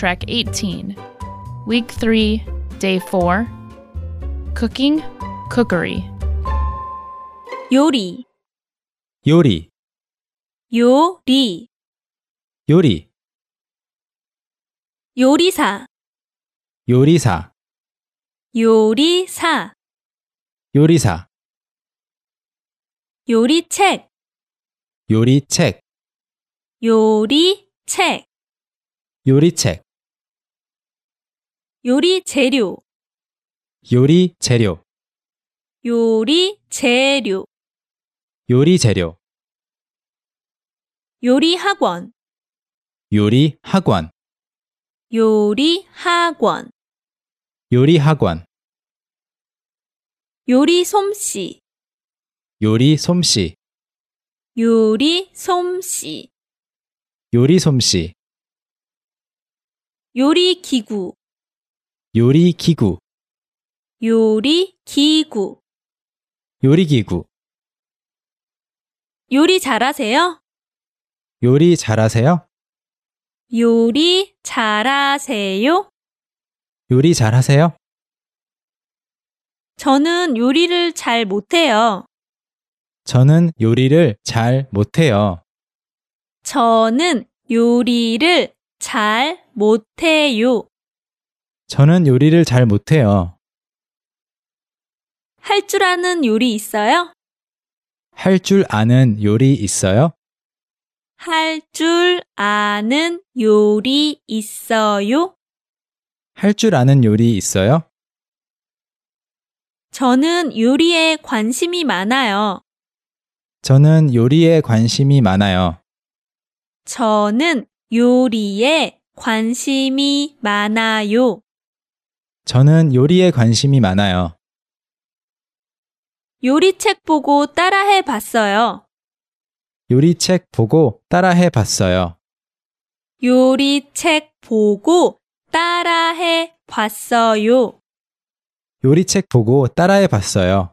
Track 18. Week 3, Day 4. Cooking, Cookery. 요리, 요리, 요리, 요리, 요리사, 요리사, 요리사, 요리사, 요리책, 요리책, 요리책, 요리책, 요리 재료, 요리 재료, 요리 재료, 요리 재료, 요리 학원, 요리 학원, 요리 학원, 요리 학원, 요리 솜씨, 요리 솜씨, 요리 솜씨, 요리 솜씨, 요리 기구, 요리 기구, 요리 기구, 요리 기구, 요리 잘하세요? 요리 잘하세요? 요리 잘하세요? 요리 잘하세요? 저는 요리를 잘 못해요. 저는 요리를 잘 못해요. 저는 요리를 잘 못해요. 저는 요리를 잘 못해요. 할 줄 아는 요리 있어요? 할 줄 아는 요리 있어요? 할 줄 아는 요리 있어요? 할 줄 아는 요리 있어요? 저는 요리에 관심이 많아요. 저는 요리에 관심이 많아요. 저는 요리에 관심이 많아요. 저는 요리에 관심이 많아요. 요리책 보고 따라해 봤어요. 요리책 보고 따라해 봤어요. 요리책 보고 따라해 봤어요. 요리책 보고 따라해 봤어요.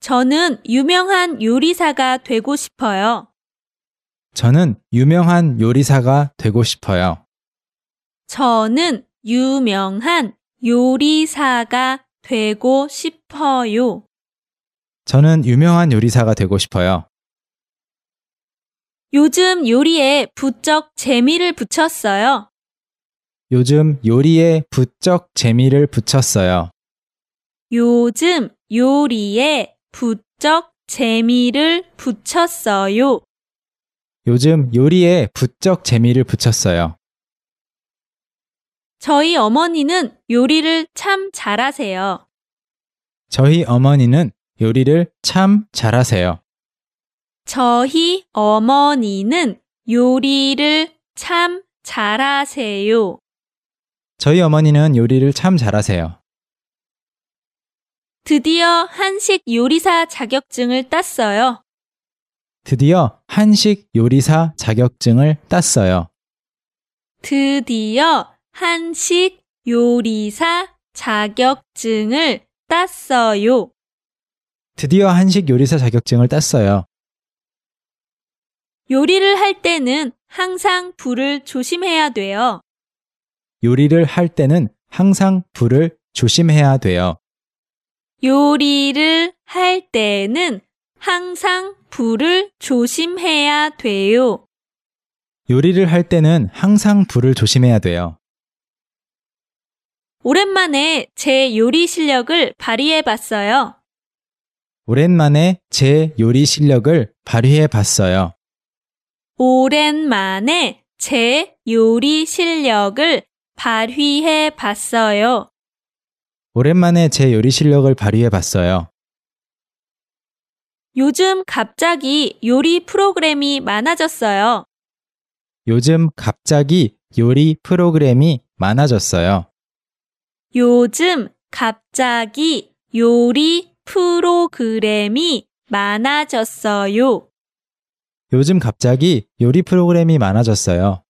저는 유명한 요리사가 되고 싶어요. 저는 유명한 요리사가 되고 싶어요. 저는 유명한 요리사가 되고 싶어요. 저는 유명한 요리사가 되고 싶어요. 요즘 요리에 부쩍 재미를 붙였어요. 요즘 요리에 부쩍 재미를 붙였어요. 요즘 요리에 부쩍 재미를 붙였어요. 요즘 요리에 부쩍 재미를 붙였어요. 저희 어머니는 요리를 참 잘하세요. 저희 어머니는 요리를 참 잘하세요. 저희 어머니는 요리를 참 잘하세요. 저희 어머니는 요리를 참 잘하세요. 드디어 한식 요리사 자격증을 땄어요. 드디어 한식 요리사 자격증을 땄어요. 드디어 한식 요리사 자격증을 땄어요. 드디어 한식 요리사 자격증을 땄어요. 요리를 할 때는 항상 불을 조심해야 돼요. 요리를 할 때는 항상 불을 조심해야 돼요. 요리를 할 때는 항상 불을 조심해야 돼요. 요리를 할 때는 항상 불을 조심해야 돼요. 오랜만에 제 요리 실력을 발휘해 봤어요. 오랜만에 제 요리 실력을 발휘해 봤어요. 오랜만에 제 요리 실력을 발휘해 봤어요. 오랜만에 제 요리 실력을 발휘해 봤어요. 요즘 갑자기 요리 프로그램이 많아졌어요. 요즘 갑자기 요리 프로그램이 많아졌어요. 요즘 갑자기 요리 프로그램이 많아졌어요. 요즘 갑자기 요리 프로그램이 많아졌어요.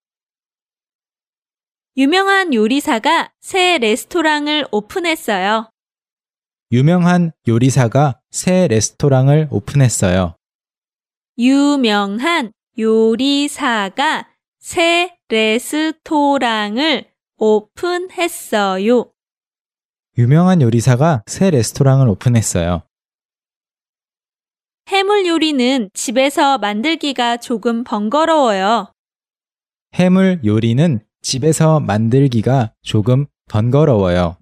유명한 요리사가 새 레스토랑을 오픈했어요. 유명한 요리사가 새 레스토랑을 오픈했어요. 유명한 요리사가 새 레스토랑을 오픈했어요. 유명한 요리사가 새 레스토랑을 오픈했어요. 해물 요리는 집에서 만들기가 조금 번거로워요. 해물 요리는 집에서 만들기가 조금 번거로워요.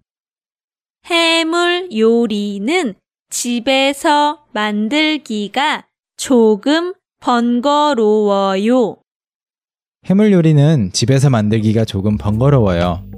해물 요리는 집에서 만들기가 조금 번거로워요. 해물 요리는 집에서 만들기가 조금 번거로워요.